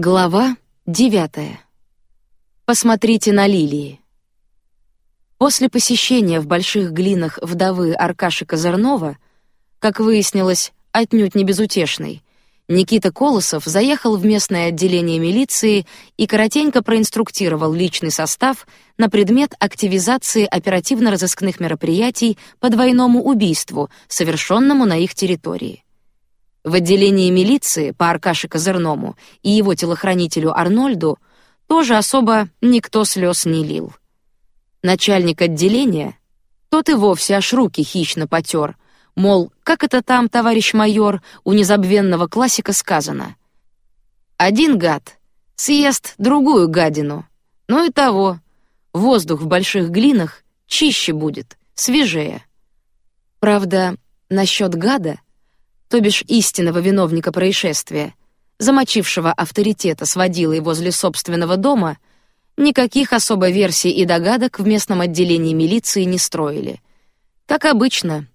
Глава девятая. Посмотрите на лилии. После посещения в больших глинах вдовы Аркаши Козырнова, как выяснилось, отнюдь не безутешной, Никита Колосов заехал в местное отделение милиции и коротенько проинструктировал личный состав на предмет активизации оперативно-розыскных мероприятий по двойному убийству, совершенному на их территории. В отделении милиции по Аркаше Козырному и его телохранителю Арнольду тоже особо никто слез не лил. Начальник отделения, тот и вовсе аж руки хищно потер, мол, как это там, товарищ майор, у незабвенного классика сказано. Один гад съест другую гадину, ну и того, воздух в больших глинах чище будет, свежее. Правда, насчет гада — то бишь истинного виновника происшествия, замочившего авторитета с водилой возле собственного дома, никаких особо версий и догадок в местном отделении милиции не строили. Как обычно,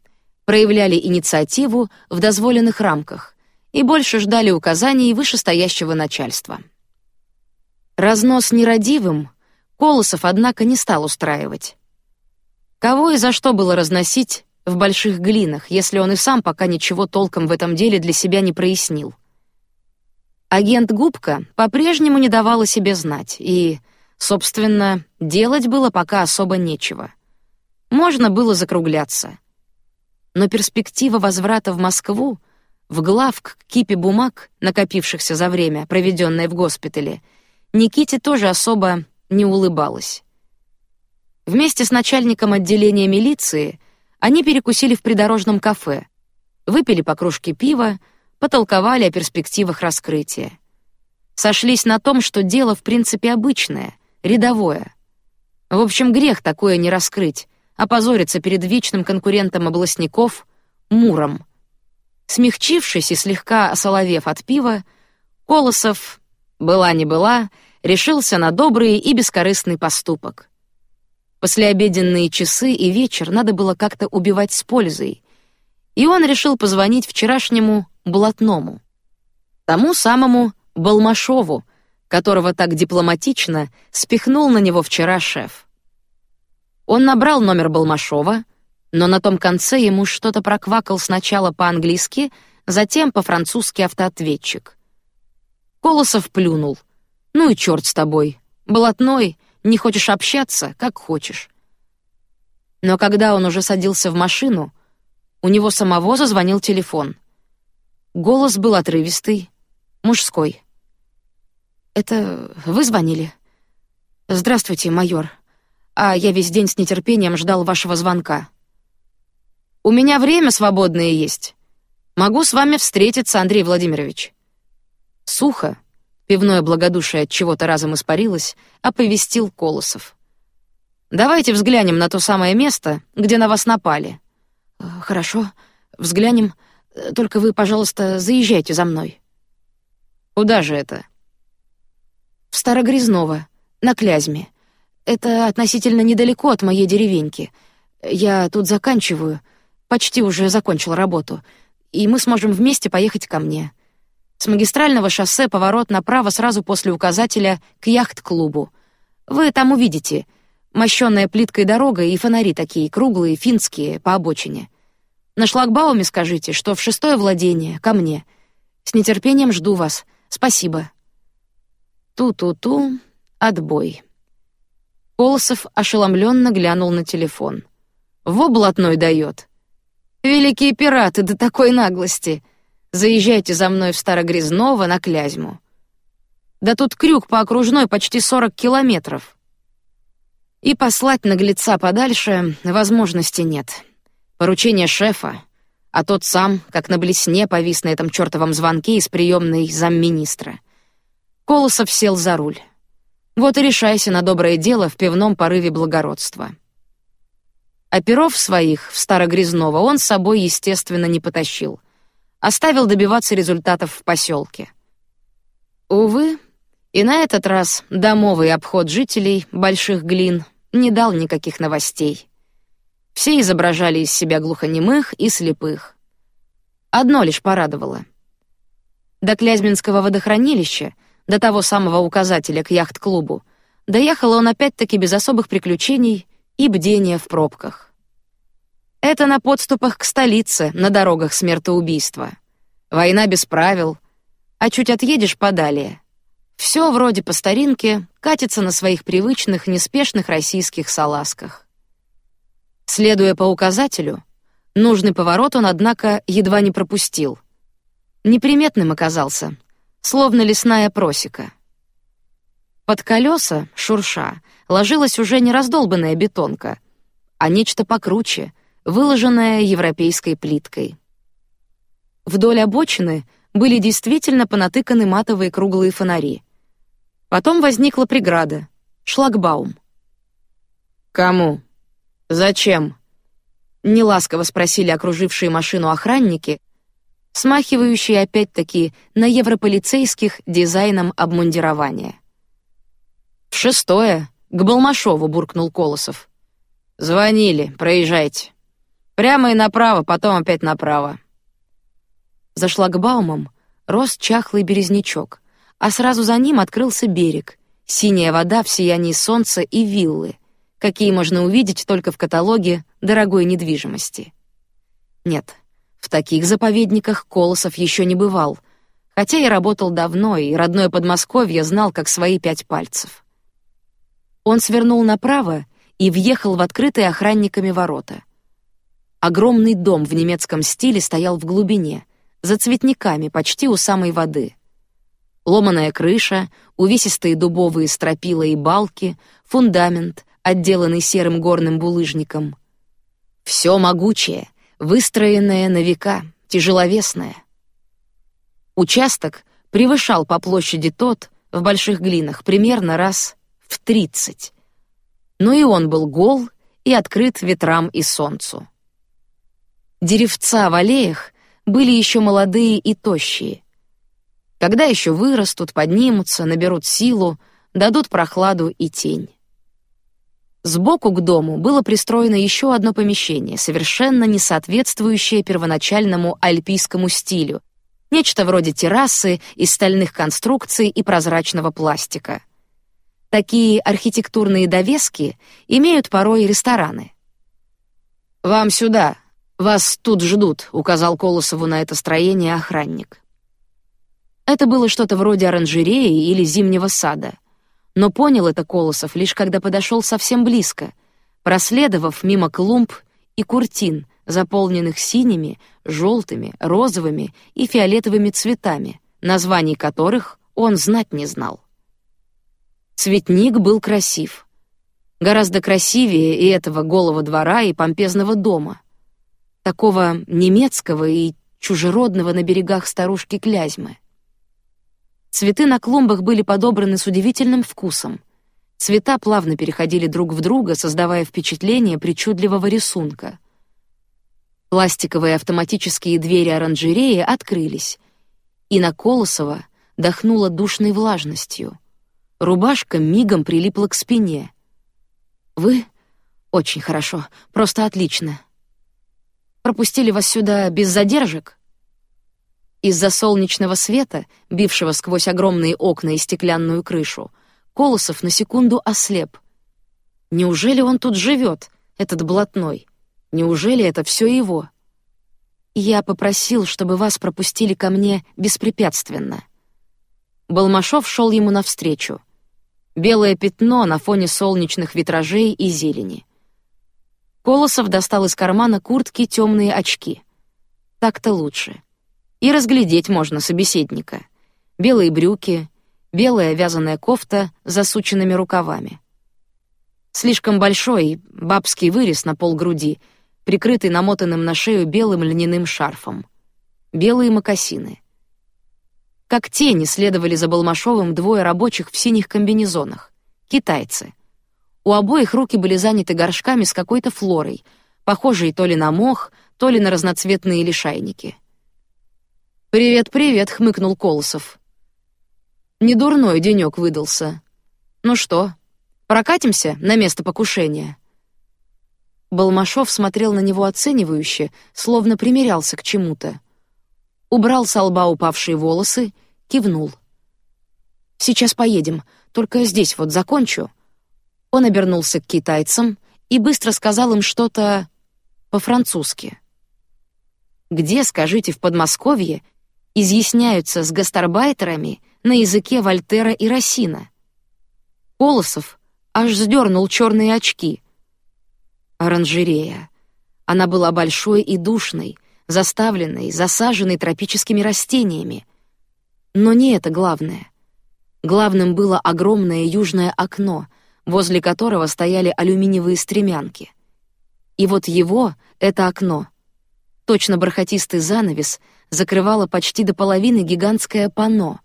проявляли инициативу в дозволенных рамках и больше ждали указаний вышестоящего начальства. Разнос нерадивым Колосов, однако, не стал устраивать. Кого и за что было разносить, в больших глинах, если он и сам пока ничего толком в этом деле для себя не прояснил. Агент Губка по-прежнему не давала себе знать, и, собственно, делать было пока особо нечего. Можно было закругляться. Но перспектива возврата в Москву, в главк к кипе бумаг, накопившихся за время, проведенное в госпитале, Никите тоже особо не улыбалась. Вместе с начальником отделения милиции они перекусили в придорожном кафе, выпили по кружке пива, потолковали о перспективах раскрытия. Сошлись на том, что дело в принципе обычное, рядовое. В общем, грех такое не раскрыть, опозориться перед вечным конкурентом областников Муром. Смягчившись и слегка осоловев от пива, Колосов, была не была, решился на добрый и бескорыстный поступок. Послеобеденные часы и вечер надо было как-то убивать с пользой, и он решил позвонить вчерашнему блатному, тому самому Балмашову, которого так дипломатично спихнул на него вчера шеф. Он набрал номер Балмашова, но на том конце ему что-то проквакал сначала по-английски, затем по-французски автоответчик. Колосов плюнул. Ну и черт с тобой, блатной не хочешь общаться, как хочешь. Но когда он уже садился в машину, у него самого зазвонил телефон. Голос был отрывистый, мужской. Это вы звонили? Здравствуйте, майор. А я весь день с нетерпением ждал вашего звонка. У меня время свободное есть. Могу с вами встретиться, Андрей Владимирович. Сухо, пивное благодушие от чего-то разом испарилось, оповестил Колосов. Давайте взглянем на то самое место, где на вас напали. Э, хорошо, взглянем. Только вы, пожалуйста, заезжайте за мной. Куда же это? В Старогрязново, на Клязьме. Это относительно недалеко от моей деревеньки. Я тут заканчиваю, почти уже закончил работу, и мы сможем вместе поехать ко мне. С магистрального шоссе поворот направо сразу после указателя к яхт-клубу. Вы там увидите мощенная плиткой дорога и фонари такие круглые, финские по обочине. На шлагбауме скажите, что в шестое владение ко мне. С нетерпением жду вас. Спасибо. Ту-ту-ту. Отбой. Колосов ошеломленно глянул на телефон. Во блатной дает. Великие пираты до такой наглости. Заезжайте за мной в Старогрязново на Клязьму. Да тут крюк по окружной почти сорок километров. И послать наглеца подальше возможности нет. Поручение шефа, а тот сам, как на блесне, повис на этом чертовом звонке из приемной замминистра. Колосов сел за руль. Вот и решайся на доброе дело в пивном порыве благородства. Оперов своих в Старогрязново он с собой, естественно, не потащил — оставил добиваться результатов в поселке. Увы, и на этот раз домовый обход жителей больших глин не дал никаких новостей. Все изображали из себя глухонемых и слепых. Одно лишь порадовало. До Клязьминского водохранилища до того самого указателя к яхт-клубу, доехал он опять-таки без особых приключений и бдения в пробках. Это на подступах к столице, на дорогах смертоубийства. Война без правил, а чуть отъедешь подалее. Все вроде по старинке катится на своих привычных неспешных российских салазках. Следуя по указателю, нужный поворот он, однако, едва не пропустил. Неприметным оказался, словно лесная просека. Под колеса, шурша, ложилась уже не раздолбанная бетонка, а нечто покруче, выложенное европейской плиткой. Вдоль обочины были действительно понатыканы матовые круглые фонари. Потом возникла преграда — шлагбаум. «Кому? Зачем?» — неласково спросили окружившие машину охранники, смахивающие опять-таки на европолицейских дизайном обмундирования. «В шестое, к Балмашову», — буркнул Колосов. «Звонили, проезжайте. Прямо и направо, потом опять направо». За шлагбаумом рос чахлый березнячок, а сразу за ним открылся берег, синяя вода в сиянии солнца и виллы, какие можно увидеть только в каталоге дорогой недвижимости. Нет, в таких заповедниках Колосов еще не бывал, хотя я работал давно, и родное Подмосковье знал как свои пять пальцев. Он свернул направо и въехал в открытые охранниками ворота. Огромный дом в немецком стиле стоял в глубине, за цветниками, почти у самой воды. Ломаная крыша, увесистые дубовые стропила и балки, фундамент, отделанный серым горным булыжником. Все могучее, выстроенное на века, тяжеловесное. Участок превышал по площади тот в больших глинах примерно раз в тридцать. Но и он был гол и открыт ветрам и солнцу. Деревца в аллеях были еще молодые и тощие. Когда еще вырастут, поднимутся, наберут силу, дадут прохладу и тень. Сбоку к дому было пристроено еще одно помещение, совершенно не соответствующее первоначальному альпийскому стилю, нечто вроде террасы из стальных конструкций и прозрачного пластика. Такие архитектурные довески имеют порой рестораны. Вам сюда, вас тут ждут, указал Колосову на это строение охранник. Это было что-то вроде оранжереи или зимнего сада, но понял это Колосов лишь когда подошел совсем близко, проследовав мимо клумб и куртин, заполненных синими, желтыми, розовыми и фиолетовыми цветами, названий которых он знать не знал. Цветник был красив. Гораздо красивее и этого голого двора и помпезного дома. Такого немецкого и чужеродного на берегах старушки Клязьмы. Цветы на клумбах были подобраны с удивительным вкусом. Цвета плавно переходили друг в друга, создавая впечатление причудливого рисунка. Пластиковые автоматические двери оранжереи открылись, и на Колосова дохнуло душной влажностью. Рубашка мигом прилипла к спине. Вы очень хорошо, просто отлично. Пропустили вас сюда без задержек? Из-за солнечного света, бившего сквозь огромные окна и стеклянную крышу, Колосов на секунду ослеп. Неужели он тут живет, этот блатной? Неужели это все его? Я попросил, чтобы вас пропустили ко мне беспрепятственно. Балмашов шел ему навстречу белое пятно на фоне солнечных витражей и зелени. Колосов достал из кармана куртки темные очки. Так-то лучше. И разглядеть можно собеседника. Белые брюки, белая вязаная кофта с засученными рукавами. Слишком большой бабский вырез на пол груди, прикрытый намотанным на шею белым льняным шарфом. Белые мокасины. Как тени следовали за Балмашовым двое рабочих в синих комбинезонах. Китайцы. У обоих руки были заняты горшками с какой-то флорой, похожей то ли на мох, то ли на разноцветные лишайники. «Привет, привет», — хмыкнул Колосов. «Недурной денек выдался. Ну что, прокатимся на место покушения?» Балмашов смотрел на него оценивающе, словно примерялся к чему-то. Убрал с лба упавшие волосы кивнул. Сейчас поедем, только здесь вот закончу». Он обернулся к китайцам и быстро сказал им что-то по-французски. Где, скажите, в Подмосковье изъясняются с гастарбайтерами на языке Вольтера и Рассина? Полосов аж сдернул черные очки. Оранжерея. Она была большой и душной, заставленной, засаженной тропическими растениями. Но не это главное. Главным было огромное южное окно, возле которого стояли алюминиевые стремянки. И вот его, это окно, точно бархатистый занавес, закрывало почти до половины гигантское панно,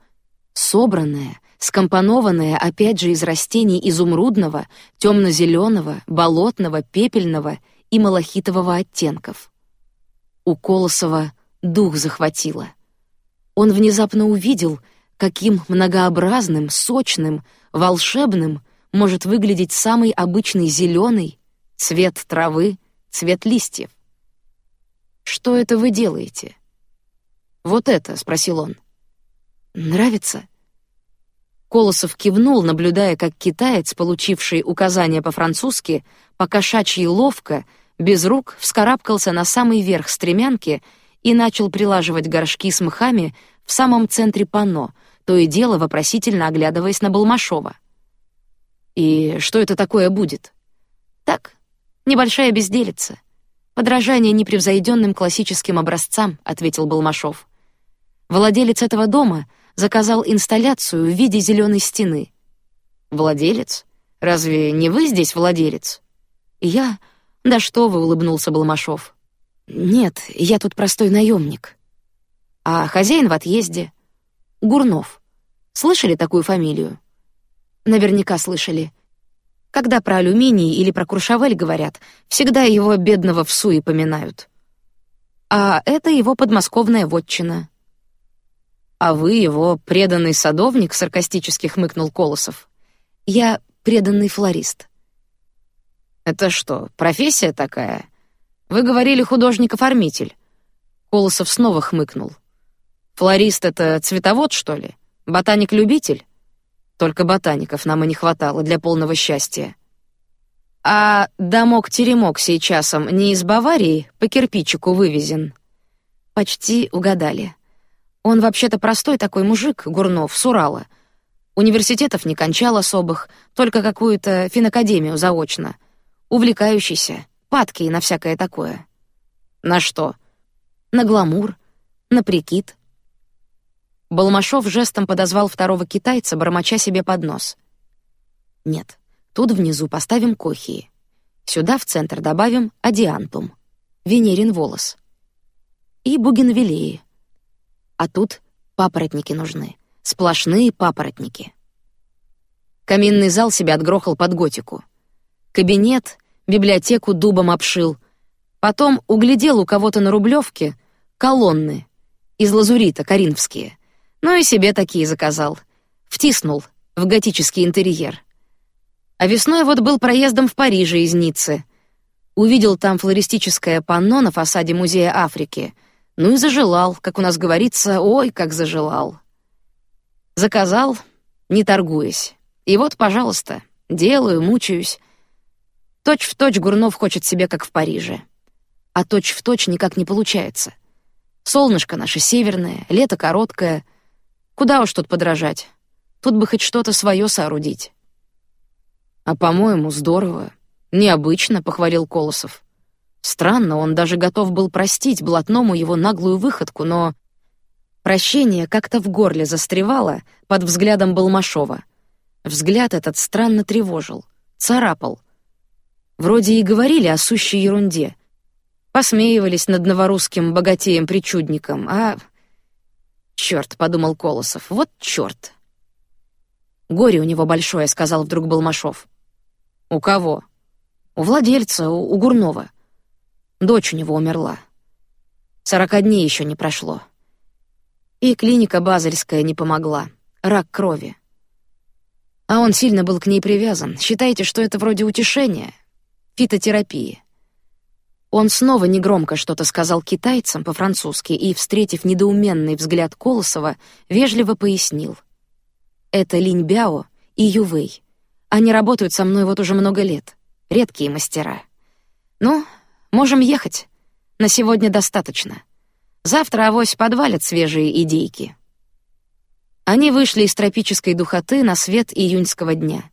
собранное, скомпонованное опять же из растений изумрудного, темно-зеленого, болотного, пепельного и малахитового оттенков. У Колосова дух захватило. Он внезапно увидел, каким многообразным, сочным, волшебным может выглядеть самый обычный зеленый цвет травы, цвет листьев. Что это вы делаете? Вот это, спросил он. Нравится? Колосов кивнул, наблюдая, как китаец, получивший указания по-французски, покошачьи ловко, без рук, вскарабкался на самый верх стремянки и начал прилаживать горшки с мхами в самом центре панно, то и дело вопросительно оглядываясь на Балмашова. И что это такое будет? Так, небольшая безделица. Подражание непревзойденным классическим образцам, ответил Балмашов. Владелец этого дома заказал инсталляцию в виде зеленой стены. Владелец? Разве не вы здесь владелец? Я? Да что вы, улыбнулся Балмашов. Нет, я тут простой наемник. А хозяин в отъезде. Гурнов. Слышали такую фамилию? Наверняка слышали. Когда про алюминий или про Куршавель говорят, всегда его бедного в суе поминают. А это его подмосковная вотчина. А вы его преданный садовник, саркастически хмыкнул Колосов. Я преданный флорист. Это что, профессия такая? Вы говорили художник-оформитель. Колосов снова хмыкнул. Флорист это цветовод, что ли? Ботаник-любитель? Только ботаников нам и не хватало для полного счастья. А домок-теремок сейчасом не из Баварии по кирпичику вывезен. Почти угадали. Он вообще-то простой такой мужик, Гурнов, с Урала. Университетов не кончал особых, только какую-то финакадемию заочно. Увлекающийся, падкий на всякое такое. На что? На гламур, на прикид. Балмашов жестом подозвал второго китайца, бормоча себе под нос. Нет, тут внизу поставим кохии. Сюда в центр добавим адиантум, венерин волос и бугенвиллеи. А тут папоротники нужны, сплошные папоротники. Каминный зал себя отгрохал под готику. Кабинет, библиотеку дубом обшил. Потом углядел у кого-то на Рублевке колонны из лазурита коринфские. Ну и себе такие заказал. Втиснул в готический интерьер. А весной вот был проездом в Париже из Ниццы. Увидел там флористическое панно на фасаде музея Африки — ну и зажелал, как у нас говорится, ой, как зажелал. Заказал, не торгуясь. И вот, пожалуйста, делаю, мучаюсь. Точь в точь Гурнов хочет себе, как в Париже. А точь в точь никак не получается. Солнышко наше северное, лето короткое. Куда уж тут подражать? Тут бы хоть что-то свое соорудить. А по-моему, здорово, необычно, похвалил Колосов. Странно, он даже готов был простить блатному его наглую выходку, но прощение как-то в горле застревало под взглядом Балмашова. Взгляд этот странно тревожил, царапал. Вроде и говорили о сущей ерунде, посмеивались над новорусским богатеем-причудником, а черт, подумал Колосов, вот черт. Горе у него большое, сказал вдруг Балмашов. У кого? У владельца, у, у Гурнова. Дочь у него умерла. Сорока дней еще не прошло. И клиника Базельская не помогла. Рак крови. А он сильно был к ней привязан. Считайте, что это вроде утешения, фитотерапии. Он снова негромко что-то сказал китайцам по-французски и, встретив недоуменный взгляд Колосова, вежливо пояснил: Это Линь Бяо и Ювей. Они работают со мной вот уже много лет. Редкие мастера. Ну, можем ехать. На сегодня достаточно. Завтра авось подвалят свежие идейки. Они вышли из тропической духоты на свет июньского дня.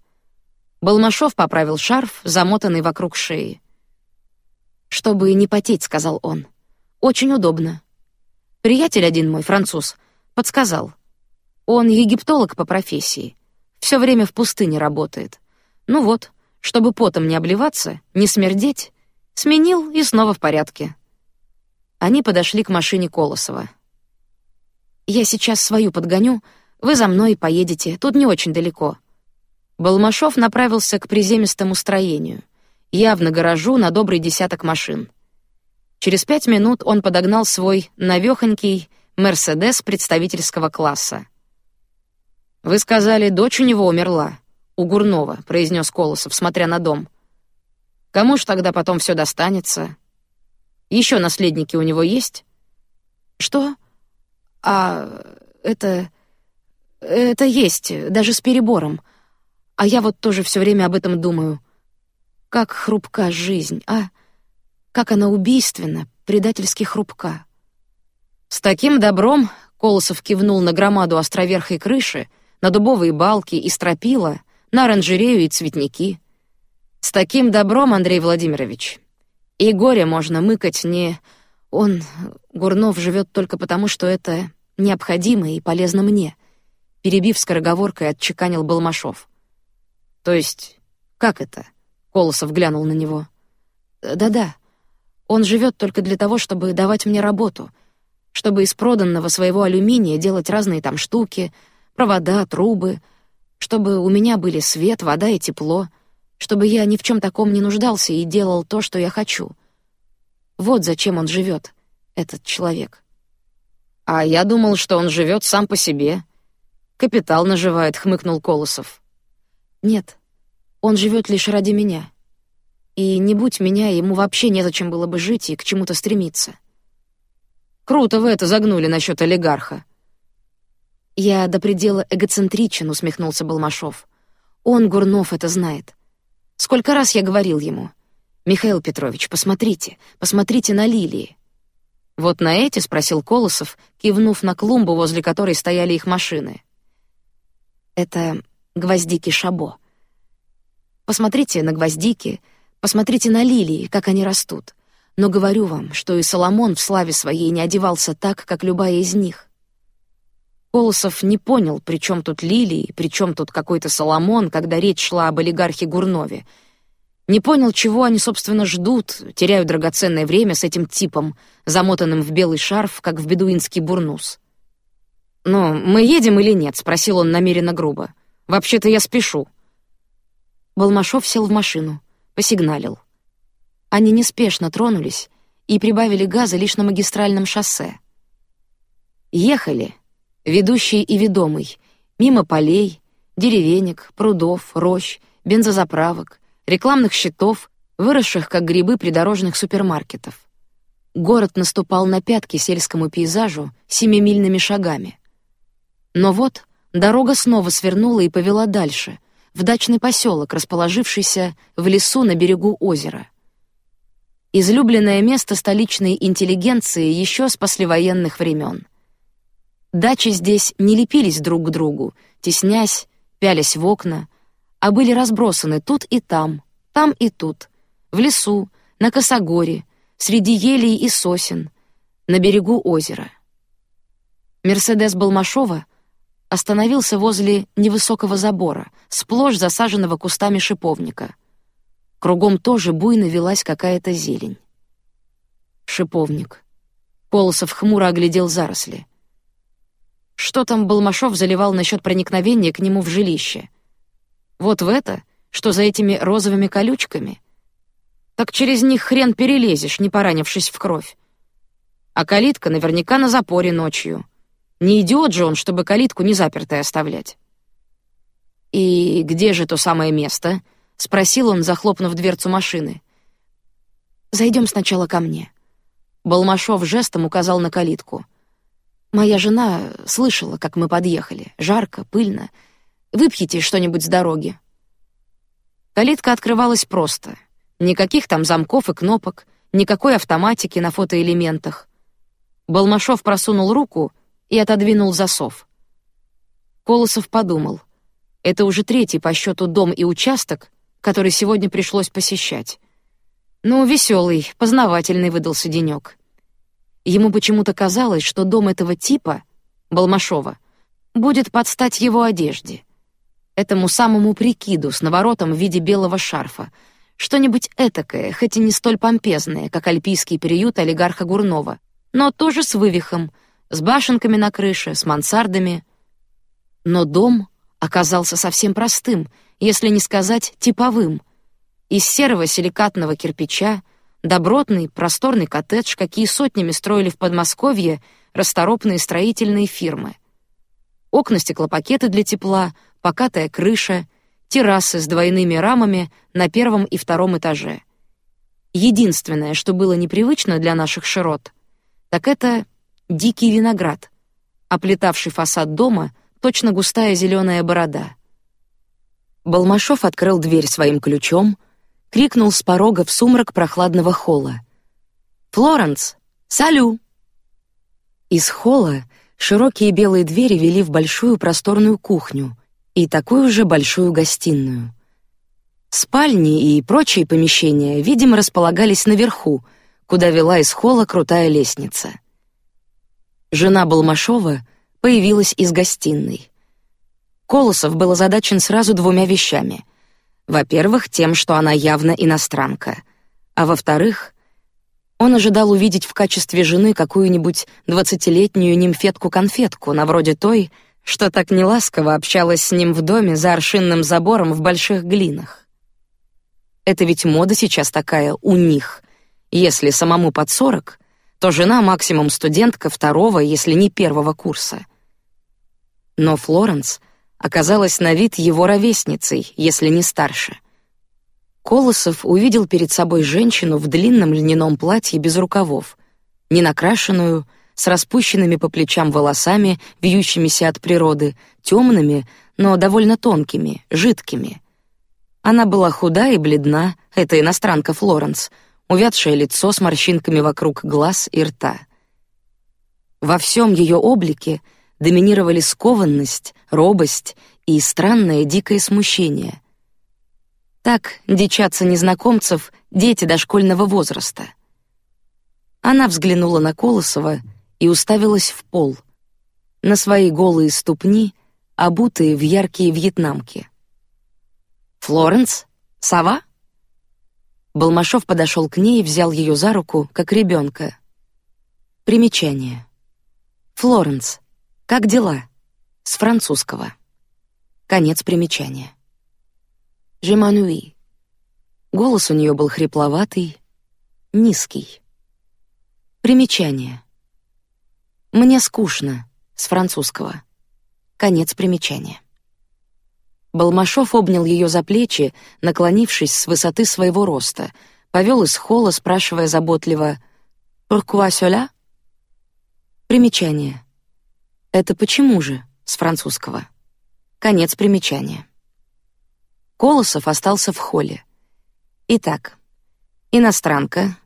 Балмашов поправил шарф, замотанный вокруг шеи. «Чтобы не потеть», — сказал он. «Очень удобно. Приятель один мой, француз, подсказал. Он египтолог по профессии. Все время в пустыне работает. Ну вот, чтобы потом не обливаться, не смердеть, сменил и снова в порядке». Они подошли к машине Колосова. «Я сейчас свою подгоню, вы за мной поедете, тут не очень далеко». Балмашов направился к приземистому строению, явно гаражу на добрый десяток машин. Через пять минут он подогнал свой навехонький Мерседес представительского класса. Вы сказали, дочь у него умерла у Гурнова, произнес Колосов, смотря на дом. Кому ж тогда потом все достанется? Еще наследники у него есть? Что? А это это есть, даже с перебором. А я вот тоже все время об этом думаю. Как хрупка жизнь, а? Как она убийственна, предательски хрупка. С таким добром Колосов кивнул на громаду островерхой крыши, на дубовые балки и стропила, на оранжерею и цветники. С таким добром, Андрей Владимирович, и горе можно мыкать не... Он, Гурнов, живет только потому, что это необходимо и полезно мне. Перебив скороговоркой, отчеканил Балмашов. То есть, как это? Колосов глянул на него. Да-да. Он живет только для того, чтобы давать мне работу, чтобы из проданного своего алюминия делать разные там штуки, провода, трубы, чтобы у меня были свет, вода и тепло, чтобы я ни в чем таком не нуждался и делал то, что я хочу. Вот зачем он живет, этот человек. А я думал, что он живет сам по себе. Капитал наживает, хмыкнул Колосов. Нет, он живет лишь ради меня. И не будь меня, ему вообще незачем было бы жить и к чему-то стремиться. Круто вы это загнули насчет олигарха. Я до предела эгоцентричен, усмехнулся Балмашов. Он Гурнов это знает. Сколько раз я говорил ему, Михаил Петрович, посмотрите, посмотрите на лилии. Вот на эти спросил Колосов, кивнув на клумбу, возле которой стояли их машины. Это гвоздики шабо. Посмотрите на гвоздики, посмотрите на лилии, как они растут. Но говорю вам, что и Соломон в славе своей не одевался так, как любая из них. Колосов не понял, при чем тут лилии, при чем тут какой-то Соломон, когда речь шла об олигархе Гурнове. Не понял, чего они, собственно, ждут, теряют драгоценное время с этим типом, замотанным в белый шарф, как в бедуинский бурнус. «Но мы едем или нет?» — спросил он намеренно грубо. «Вообще-то я спешу». Балмашов сел в машину, посигналил. Они неспешно тронулись и прибавили газа лишь на магистральном шоссе. Ехали, ведущий и ведомый, мимо полей, деревенек, прудов, рощ, бензозаправок, рекламных щитов, выросших как грибы придорожных супермаркетов. Город наступал на пятки сельскому пейзажу семимильными шагами. Но вот дорога снова свернула и повела дальше, в дачный поселок, расположившийся в лесу на берегу озера. Излюбленное место столичной интеллигенции еще с послевоенных времен. Дачи здесь не лепились друг к другу, теснясь, пялись в окна, а были разбросаны тут и там, там и тут, в лесу, на косогоре, среди елей и сосен, на берегу озера. Мерседес Балмашова остановился возле невысокого забора, сплошь засаженного кустами шиповника. Кругом тоже буйно велась какая-то зелень. Шиповник. Полосов хмуро оглядел заросли. Что там Балмашов заливал насчет проникновения к нему в жилище? Вот в это, что за этими розовыми колючками. Так через них хрен перелезешь, не поранившись в кровь. А калитка наверняка на запоре ночью. Не идиот же он, чтобы калитку не запертой оставлять. И где же то самое место? спросил он, захлопнув дверцу машины. Зайдем сначала ко мне. Балмашов жестом указал на калитку. Моя жена слышала, как мы подъехали. Жарко, пыльно. Выпьете что-нибудь с дороги. Калитка открывалась просто. Никаких там замков и кнопок, никакой автоматики на фотоэлементах. Балмашов просунул руку и отодвинул засов. Колосов подумал: это уже третий по счету дом и участок, который сегодня пришлось посещать. Ну, веселый, познавательный выдался денек. Ему почему-то казалось, что дом этого типа, Балмашова, будет под стать его одежде, этому самому прикиду с наворотом в виде белого шарфа, что-нибудь этакое, хоть и не столь помпезное, как альпийский приют олигарха Гурнова, но тоже с вывихом, с башенками на крыше, с мансардами. Но дом оказался совсем простым, если не сказать типовым. Из серого силикатного кирпича, добротный, просторный коттедж, какие сотнями строили в Подмосковье расторопные строительные фирмы. Окна стеклопакеты для тепла, покатая крыша, террасы с двойными рамами на первом и втором этаже. Единственное, что было непривычно для наших широт, так это дикий виноград, оплетавший фасад дома, точно густая зеленая борода. Балмашов открыл дверь своим ключом, крикнул с порога в сумрак прохладного холла: "Флоренс, салю!" Из холла широкие белые двери вели в большую просторную кухню и такую же большую гостиную. Спальни и прочие помещения, видимо, располагались наверху, куда вела из холла крутая лестница. Жена Балмашова появилась из гостиной. Колосов был озадачен сразу двумя вещами: во-первых, тем, что она явно иностранка, а во-вторых, он ожидал увидеть в качестве жены какую-нибудь двадцатилетнюю нимфетку-конфетку, на вроде той, что так неласково общалась с ним в доме за аршинным забором в больших глинах. Это ведь мода сейчас такая у них если самому под сорок, то жена максимум студентка второго, если не первого курса. Но Флоренс оказалась на вид его ровесницей, если не старше. Колосов увидел перед собой женщину в длинном льняном платье без рукавов, ненакрашенную, с распущенными по плечам волосами, вьющимися от природы, темными, но довольно тонкими, жидкими. Она была худа и бледна, это иностранка Флоренс — увядшее лицо с морщинками вокруг глаз и рта. Во всем ее облике доминировали скованность, робость и странное дикое смущение. Так дичатся незнакомцев дети дошкольного возраста. Она взглянула на Колосова и уставилась в пол, на свои голые ступни, обутые в яркие вьетнамки. Флоренс, сова? Балмашов подошел к ней и взял ее за руку, как ребенка. Примечание. Флоренс, как дела? С французского. Конец примечания. Жемануи. Голос у нее был хрипловатый, низкий. Примечание. Мне скучно. С французского. Конец примечания. Балмашов обнял ее за плечи, наклонившись с высоты своего роста, повел из холла, спрашивая заботливо: "Pourquoi cela?" Примечание. Это почему же с французского. Конец примечания. Колосов остался в холле. Итак, иностранка,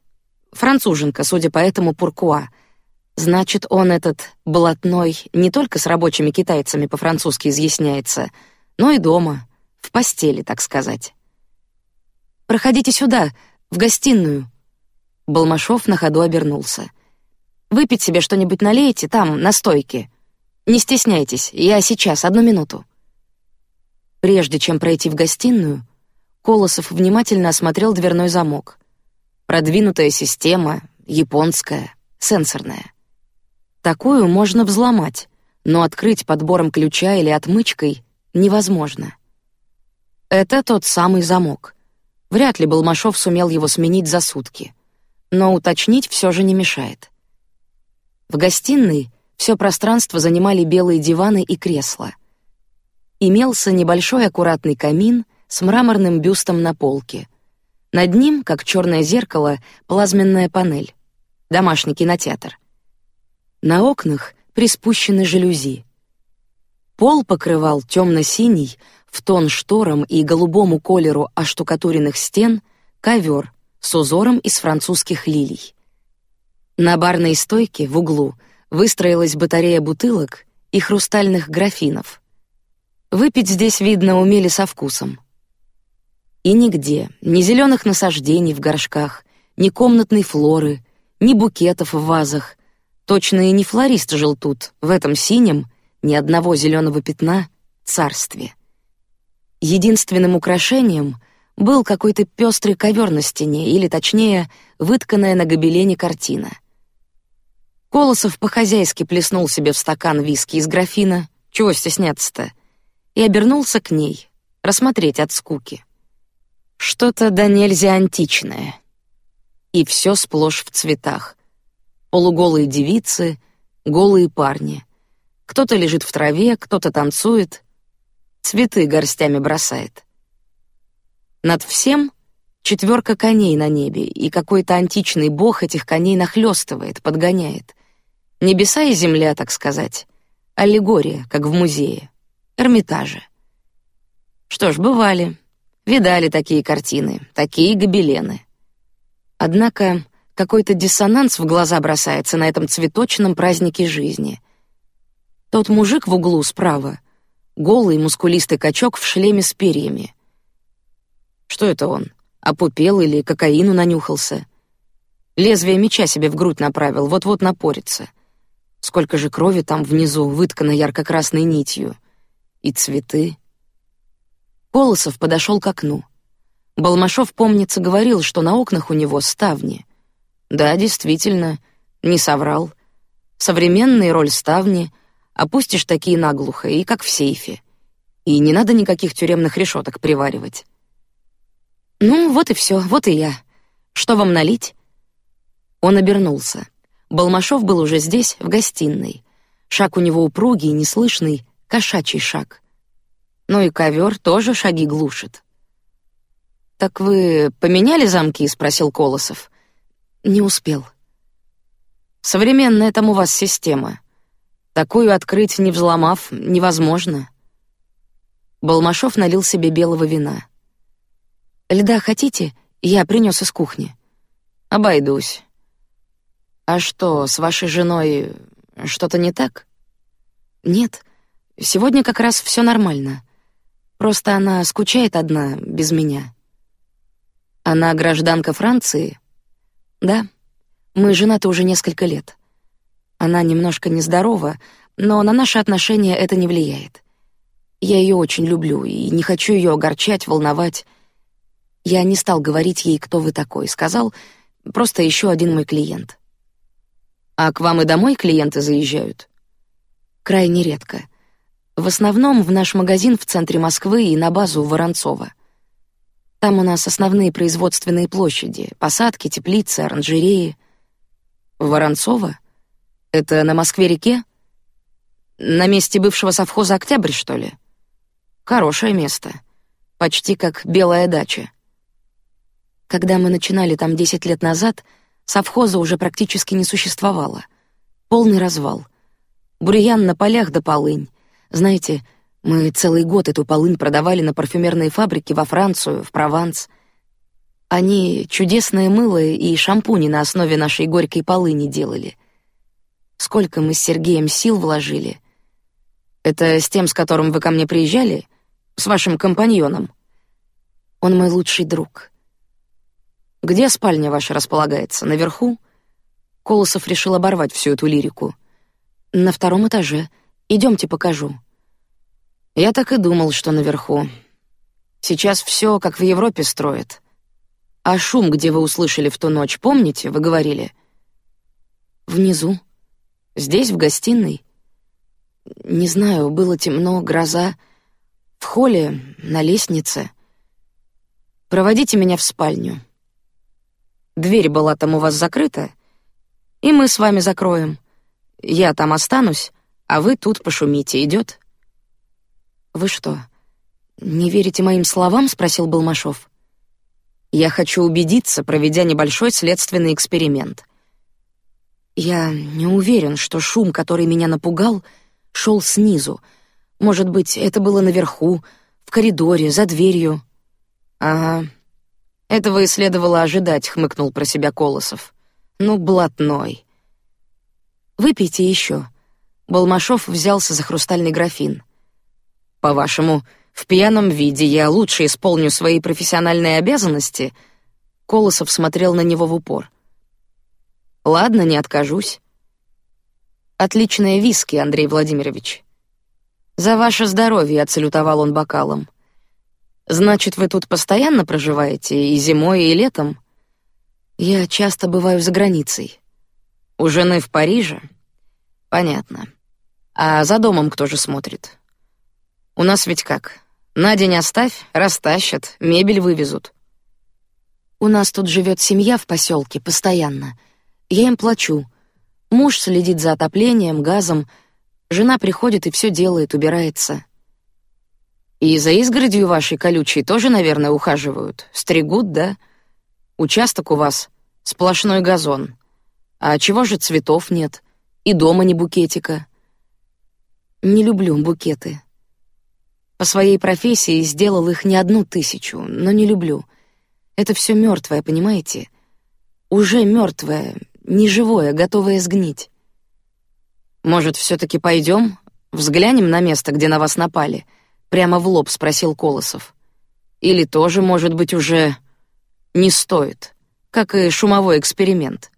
француженка, судя по этому пуркуа. Значит, он этот блатной не только с рабочими китайцами по-французски изъясняется, но и дома, в постели, так сказать. Проходите сюда, в гостиную. Балмашов на ходу обернулся. Выпить себе что-нибудь налейте там на стойке. Не стесняйтесь, я сейчас одну минуту. Прежде чем пройти в гостиную, Колосов внимательно осмотрел дверной замок. Продвинутая система, японская, сенсорная. Такую можно взломать, но открыть подбором ключа или отмычкой невозможно. Это тот самый замок. Вряд ли Балмашов сумел его сменить за сутки, но уточнить все же не мешает. В гостиной все пространство занимали белые диваны и кресла. Имелся небольшой аккуратный камин с мраморным бюстом на полке. Над ним, как черное зеркало, плазменная панель. Домашний кинотеатр. На окнах приспущены жалюзи. Пол покрывал темно-синий, в тон шторам и голубому колеру оштукатуренных стен, ковер с узором из французских лилий. На барной стойке в углу выстроилась батарея бутылок и хрустальных графинов. Выпить здесь видно умели со вкусом. И нигде ни зеленых насаждений в горшках, ни комнатной флоры, ни букетов в вазах. Точно и не флорист жил тут, в этом синем, ни одного зеленого пятна, царстве. Единственным украшением был какой-то пестрый ковер на стене, или точнее, вытканная на гобелене картина. Колосов по-хозяйски плеснул себе в стакан виски из графина, чего стесняться-то, и обернулся к ней, рассмотреть от скуки. Что-то да нельзя античное. И все сплошь в цветах. Полуголые девицы, голые парни. Кто-то лежит в траве, кто-то танцует, цветы горстями бросает. Над всем четверка коней на небе, и какой-то античный бог этих коней нахлестывает, подгоняет. Небеса и земля, так сказать. Аллегория, как в музее, Эрмитаже. Что ж, бывали. Видали такие картины, такие гобелены. Однако какой-то диссонанс в глаза бросается на этом цветочном празднике жизни. Тот мужик в углу справа, голый мускулистый качок в шлеме с перьями. Что это он? Опупел или кокаину нанюхался? Лезвие меча себе в грудь направил, вот-вот напорится. Сколько же крови там внизу выткано ярко-красной нитью. И цветы. Колосов подошел к окну. Балмашов, помнится, говорил, что на окнах у него ставни. Да, действительно, не соврал. Современные роль ставни, опустишь такие наглухо, и как в сейфе. И не надо никаких тюремных решеток приваривать. Ну, вот и все, вот и я. Что вам налить? Он обернулся. Балмашов был уже здесь, в гостиной. Шаг у него упругий, неслышный, кошачий шаг. Ну и ковер тоже шаги глушит. Так вы поменяли замки? – спросил Колосов. Не успел. Современная там у вас система. Такую открыть не взломав невозможно. Балмашов налил себе белого вина. Льда хотите? Я принес из кухни. Обойдусь. А что, с вашей женой что-то не так? Нет. Сегодня как раз все нормально. Просто она скучает одна, без меня. Она гражданка Франции? Да. Мы женаты уже несколько лет. Она немножко нездорова, но на наши отношения это не влияет. Я ее очень люблю и не хочу ее огорчать, волновать. Я не стал говорить ей, кто вы такой, сказал просто еще один мой клиент. А к вам и домой клиенты заезжают? Крайне редко. В основном в наш магазин в центре Москвы и на базу в Воронцово. Там у нас основные производственные площади: посадки, теплицы, оранжереи. Воронцово? Это на Москве-реке? На месте бывшего совхоза Октябрь, что ли? Хорошее место, почти как Белая дача. Когда мы начинали там десять лет назад, совхоза уже практически не существовало. Полный развал. Бурьян на полях да полынь знаете, мы целый год эту полынь продавали на парфюмерные фабрики во Францию, в Прованс. Они чудесное мыло и шампуни на основе нашей горькой полыни делали. Сколько мы с Сергеем сил вложили. Это с тем, с которым вы ко мне приезжали, с вашим компаньоном. Он мой лучший друг. Где спальня ваша располагается? Наверху? Колосов решил оборвать всю эту лирику. На втором этаже. Идемте покажу. Я так и думал, что наверху. Сейчас все как в Европе строят. А шум, где вы услышали в ту ночь, помните? Вы говорили. Внизу. Здесь в гостиной. Не знаю, было темно, гроза. В холле, на лестнице. Проводите меня в спальню. Дверь была там у вас закрыта, и мы с вами закроем. Я там останусь, а вы тут пошумите, идет? Вы что, не верите моим словам? – спросил Балмашов. Я хочу убедиться, проведя небольшой следственный эксперимент. Я не уверен, что шум, который меня напугал, шел снизу. Может быть, это было наверху, в коридоре, за дверью. Ага. Этого и следовало ожидать, хмыкнул про себя Колосов. Ну, блатной. Выпейте еще. Балмашов взялся за хрустальный графин. По-вашему, в пьяном виде я лучше исполню свои профессиональные обязанности? Колосов смотрел на него в упор. Ладно, не откажусь. Отличное виски, Андрей Владимирович. За ваше здоровье, отсалютовал он бокалом. Значит, вы тут постоянно проживаете и зимой, и летом? Я часто бываю за границей. У жены в Париже? Понятно. А за домом кто же смотрит? У нас ведь как? На день оставь, растащат, мебель вывезут. У нас тут живет семья в поселке постоянно. Я им плачу. Муж следит за отоплением, газом. Жена приходит и все делает, убирается. И за изгородью вашей колючей тоже, наверное, ухаживают, стригут, да? Участок у вас сплошной газон. А чего же цветов нет? И дома не букетика. Не люблю букеты. По своей профессии сделал их не одну тысячу, но не люблю. Это все мертвое, понимаете? Уже мертвое, неживое, готовое сгнить. Может, все-таки пойдем, взглянем на место, где на вас напали? Прямо в лоб спросил Колосов. Или тоже, может быть, уже не стоит, как и шумовой эксперимент.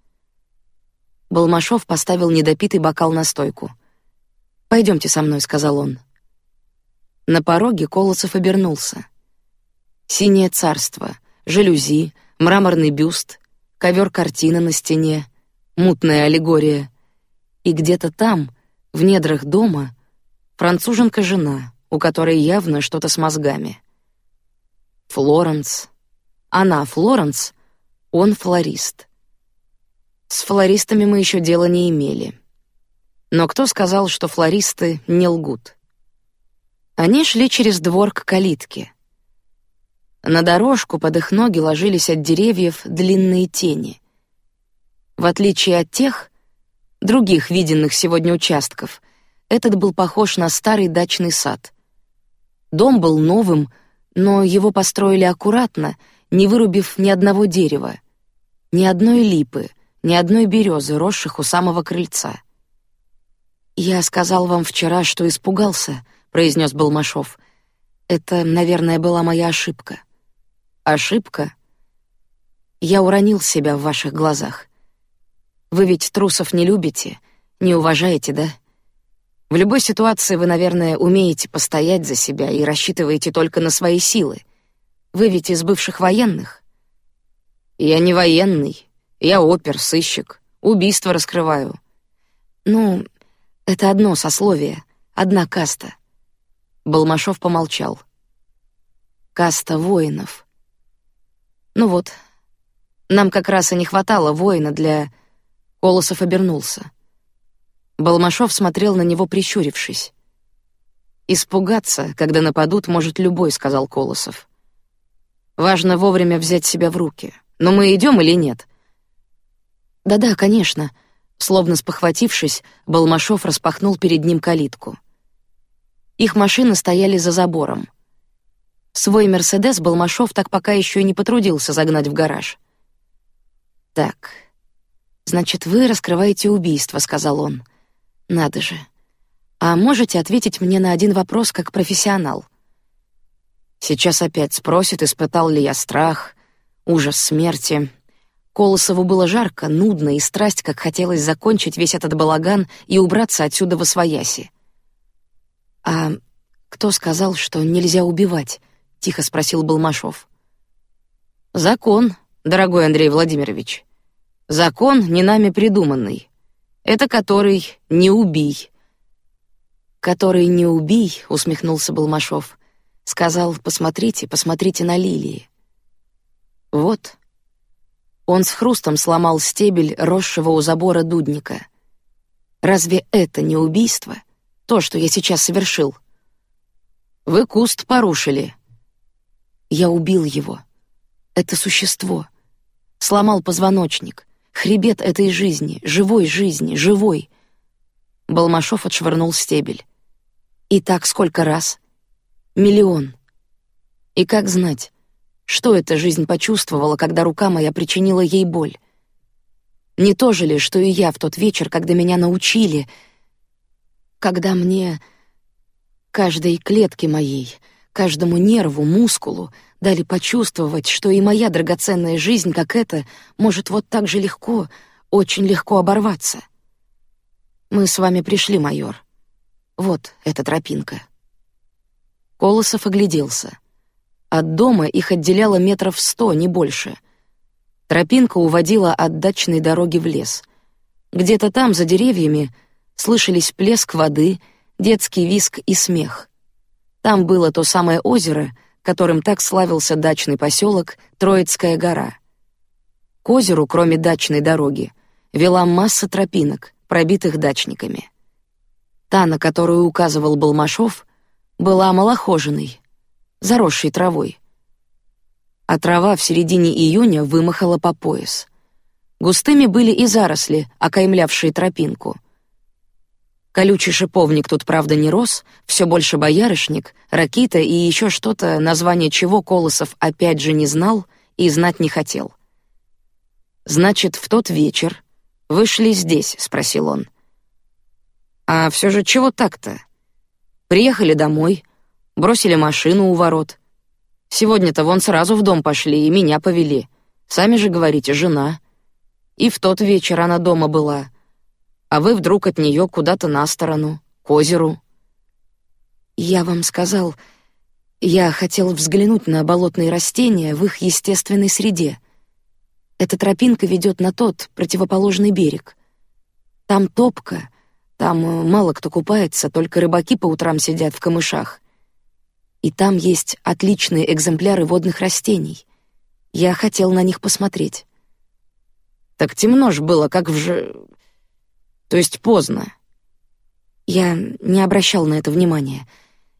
Балмашов поставил недопитый бокал на стойку. Пойдемте со мной, сказал он. На пороге Колосов обернулся. Синее царство, жалюзи, мраморный бюст, ковер-картина на стене, мутная аллегория. И где-то там, в недрах дома, француженка-жена, у которой явно что-то с мозгами. Флоренс. Она Флоренс, он флорист. С флористами мы еще дела не имели. Но кто сказал, что флористы не лгут? Они шли через двор к калитке. На дорожку под их ноги ложились от деревьев длинные тени. В отличие от тех других виденных сегодня участков, этот был похож на старый дачный сад. Дом был новым, но его построили аккуратно, не вырубив ни одного дерева, ни одной липы, ни одной березы, росших у самого крыльца. Я сказал вам вчера, что испугался, произнес Балмашов. Это, наверное, была моя ошибка. Ошибка? Я уронил себя в ваших глазах. Вы ведь трусов не любите, не уважаете, да? В любой ситуации вы, наверное, умеете постоять за себя и рассчитываете только на свои силы. Вы ведь из бывших военных. Я не военный, я опер, сыщик, убийство раскрываю. Ну, это одно сословие, одна каста. Балмашов помолчал. Каста воинов. Ну вот, нам как раз и не хватало воина для. Колосов обернулся. Балмашов смотрел на него прищурившись. Испугаться, когда нападут, может любой, сказал Колосов. Важно вовремя взять себя в руки. Но мы идем или нет? Да-да, конечно. Словно спохватившись, Балмашов распахнул перед ним калитку. Их машины стояли за забором. Свой Мерседес Балмашов так пока еще и не потрудился загнать в гараж. Так, значит, вы раскрываете убийство, сказал он. Надо же. А можете ответить мне на один вопрос как профессионал? Сейчас опять спросит, испытал ли я страх, ужас смерти. Колосову было жарко, нудно и страсть, как хотелось закончить весь этот балаган и убраться отсюда во свояси. А кто сказал, что нельзя убивать? Тихо спросил Балмашов. Закон, дорогой Андрей Владимирович. Закон не нами придуманный. Это который не убий. Который не убий, усмехнулся Балмашов. Сказал: посмотрите, посмотрите на лилии. Вот. Он с хрустом сломал стебель росшего у забора дудника. Разве это не убийство? то, что я сейчас совершил. Вы куст порушили. Я убил его. Это существо. Сломал позвоночник, хребет этой жизни, живой жизни, живой. Балмашов отшвырнул стебель. И так сколько раз? Миллион. И как знать, что эта жизнь почувствовала, когда рука моя причинила ей боль? Не то же ли, что и я в тот вечер, когда меня научили, когда мне каждой клетке моей, каждому нерву, мускулу дали почувствовать, что и моя драгоценная жизнь, как эта, может вот так же легко, очень легко оборваться. Мы с вами пришли, майор. Вот эта тропинка. Колосов огляделся. От дома их отделяло метров сто, не больше. Тропинка уводила от дачной дороги в лес. Где-то там, за деревьями, слышались плеск воды, детский визг и смех. Там было то самое озеро, которым так славился дачный поселок Троицкая гора. К озеру, кроме дачной дороги, вела масса тропинок, пробитых дачниками. Та, на которую указывал Балмашов, была малохоженной, заросшей травой. А трава в середине июня вымахала по пояс. Густыми были и заросли, окаймлявшие тропинку — Колючий шиповник тут, правда, не рос, все больше боярышник, ракита и еще что-то, название чего Колосов опять же не знал и знать не хотел. Значит, в тот вечер вы шли здесь, спросил он. А все же чего так-то? Приехали домой, бросили машину у ворот. Сегодня-то вон сразу в дом пошли и меня повели. Сами же говорите, жена. И в тот вечер она дома была а вы вдруг от нее куда-то на сторону, к озеру. Я вам сказал, я хотел взглянуть на болотные растения в их естественной среде. Эта тропинка ведет на тот противоположный берег. Там топка, там э, мало кто купается, только рыбаки по утрам сидят в камышах. И там есть отличные экземпляры водных растений. Я хотел на них посмотреть. Так темно ж было, как в ж... То есть поздно. Я не обращал на это внимания.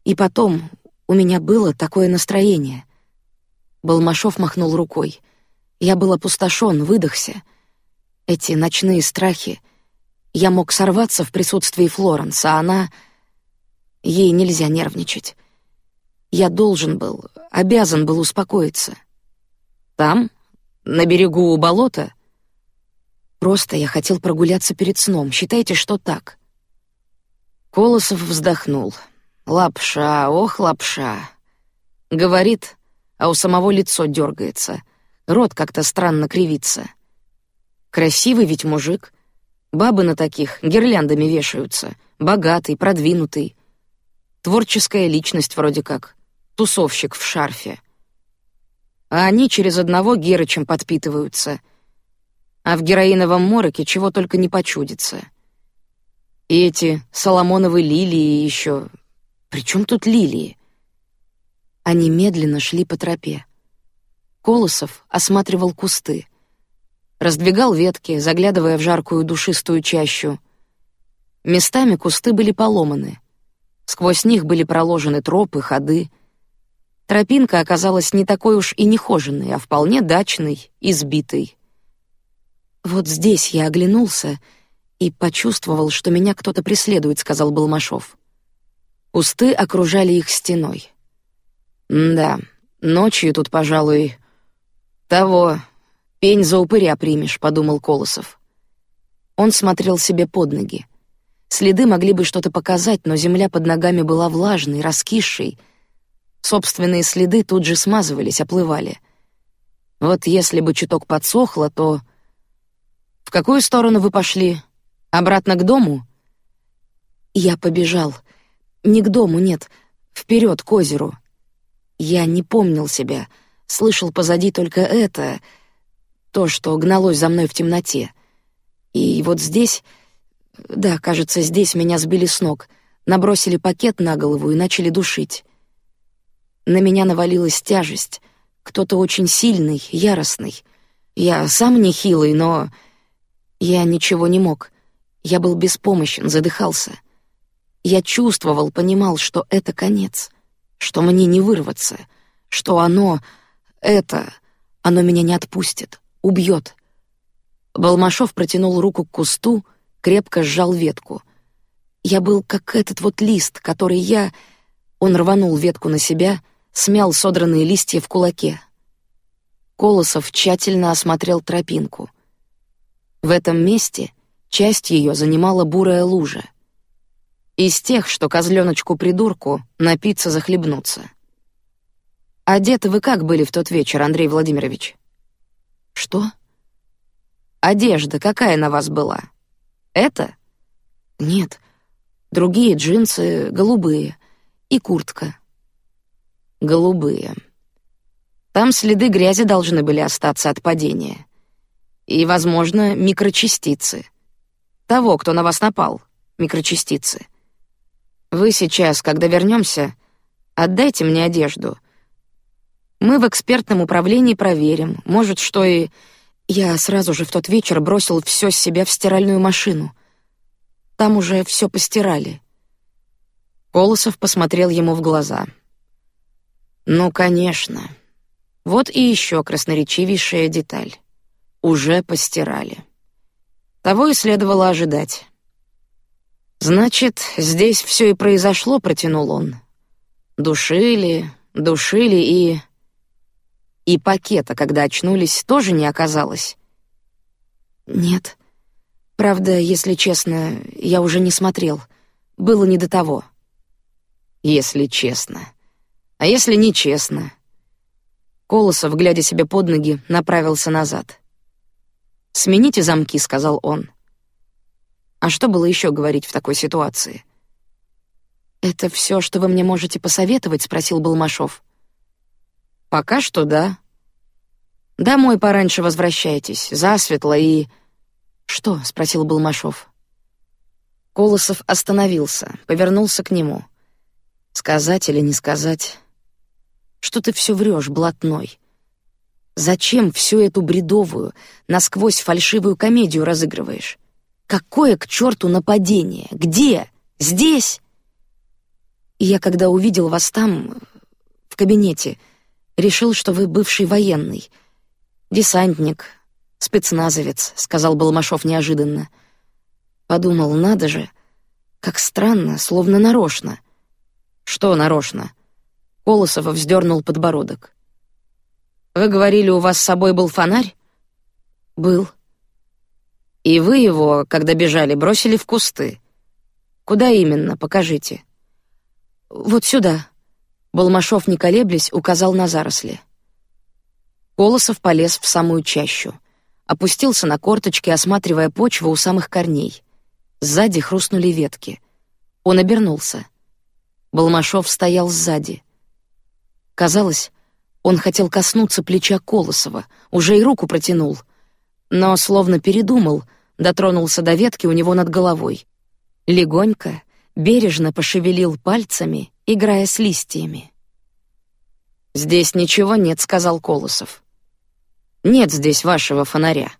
И потом у меня было такое настроение. Балмашов махнул рукой. Я был опустошен, выдохся. Эти ночные страхи. Я мог сорваться в присутствии Флоренс, а она... Ей нельзя нервничать. Я должен был, обязан был успокоиться. Там, на берегу у болота, Просто я хотел прогуляться перед сном. Считайте, что так. Колосов вздохнул. Лапша, ох, лапша. Говорит, а у самого лицо дергается, рот как-то странно кривится. Красивый ведь мужик. Бабы на таких гирляндами вешаются. Богатый, продвинутый. Творческая личность вроде как. Тусовщик в шарфе. А они через одного Герычем подпитываются — а в героиновом мороке чего только не почудится. И эти соломоновые лилии еще. Причем тут лилии? Они медленно шли по тропе. Колосов осматривал кусты, раздвигал ветки, заглядывая в жаркую душистую чащу. Местами кусты были поломаны, сквозь них были проложены тропы, ходы. Тропинка оказалась не такой уж и нехоженной, а вполне дачной, избитой. Вот здесь я оглянулся и почувствовал, что меня кто-то преследует, сказал Балмашов. Кусты окружали их стеной. Да, ночью тут, пожалуй, того пень за упыря примешь, подумал Колосов. Он смотрел себе под ноги. Следы могли бы что-то показать, но земля под ногами была влажной, раскисшей. Собственные следы тут же смазывались, оплывали. Вот если бы чуток подсохло, то в какую сторону вы пошли? Обратно к дому? Я побежал. Не к дому, нет, вперед к озеру. Я не помнил себя, слышал позади только это, то, что гналось за мной в темноте. И вот здесь, да, кажется, здесь меня сбили с ног, набросили пакет на голову и начали душить. На меня навалилась тяжесть, кто-то очень сильный, яростный. Я сам не хилый, но я ничего не мог. Я был беспомощен, задыхался. Я чувствовал, понимал, что это конец, что мне не вырваться, что оно, это, оно меня не отпустит, убьет. Балмашов протянул руку к кусту, крепко сжал ветку. Я был как этот вот лист, который я... Он рванул ветку на себя, смял содранные листья в кулаке. Колосов тщательно осмотрел тропинку. В этом месте часть ее занимала бурая лужа. Из тех, что козленочку придурку напиться захлебнуться. Одеты вы как были в тот вечер, Андрей Владимирович? Что? Одежда какая на вас была? Это? Нет. Другие джинсы голубые и куртка. Голубые. Там следы грязи должны были остаться от падения. И, возможно, микрочастицы. Того, кто на вас напал, микрочастицы. Вы сейчас, когда вернемся, отдайте мне одежду. Мы в экспертном управлении проверим. Может, что и... Я сразу же в тот вечер бросил все с себя в стиральную машину. Там уже все постирали. Колосов посмотрел ему в глаза. Ну, конечно. Вот и еще красноречивейшая деталь. Уже постирали. Того и следовало ожидать. Значит, здесь все и произошло, протянул он. Душили, душили и и пакета, когда очнулись, тоже не оказалось. Нет. Правда, если честно, я уже не смотрел. Было не до того. Если честно. А если не честно? Колосов, глядя себе под ноги, направился назад. «Смените замки», — сказал он. А что было еще говорить в такой ситуации? «Это все, что вы мне можете посоветовать?» — спросил Балмашов. «Пока что да. Домой пораньше возвращайтесь, засветло и...» «Что?» — спросил Балмашов. Колосов остановился, повернулся к нему. «Сказать или не сказать?» что ты все врешь, блатной. Зачем всю эту бредовую, насквозь фальшивую комедию разыгрываешь? Какое к черту нападение? Где? Здесь? И я, когда увидел вас там, в кабинете, решил, что вы бывший военный, десантник, спецназовец, сказал Балмашов неожиданно. Подумал, надо же, как странно, словно нарочно. Что нарочно? Колосов вздернул подбородок. Вы говорили, у вас с собой был фонарь? Был. И вы его, когда бежали, бросили в кусты. Куда именно? Покажите. Вот сюда. Балмашов, не колеблясь, указал на заросли. Колосов полез в самую чащу, опустился на корточки, осматривая почву у самых корней. Сзади хрустнули ветки. Он обернулся. Балмашов стоял сзади. Казалось, он хотел коснуться плеча Колосова, уже и руку протянул, но словно передумал, дотронулся до ветки у него над головой. Легонько, бережно пошевелил пальцами, играя с листьями. «Здесь ничего нет», — сказал Колосов. «Нет здесь вашего фонаря».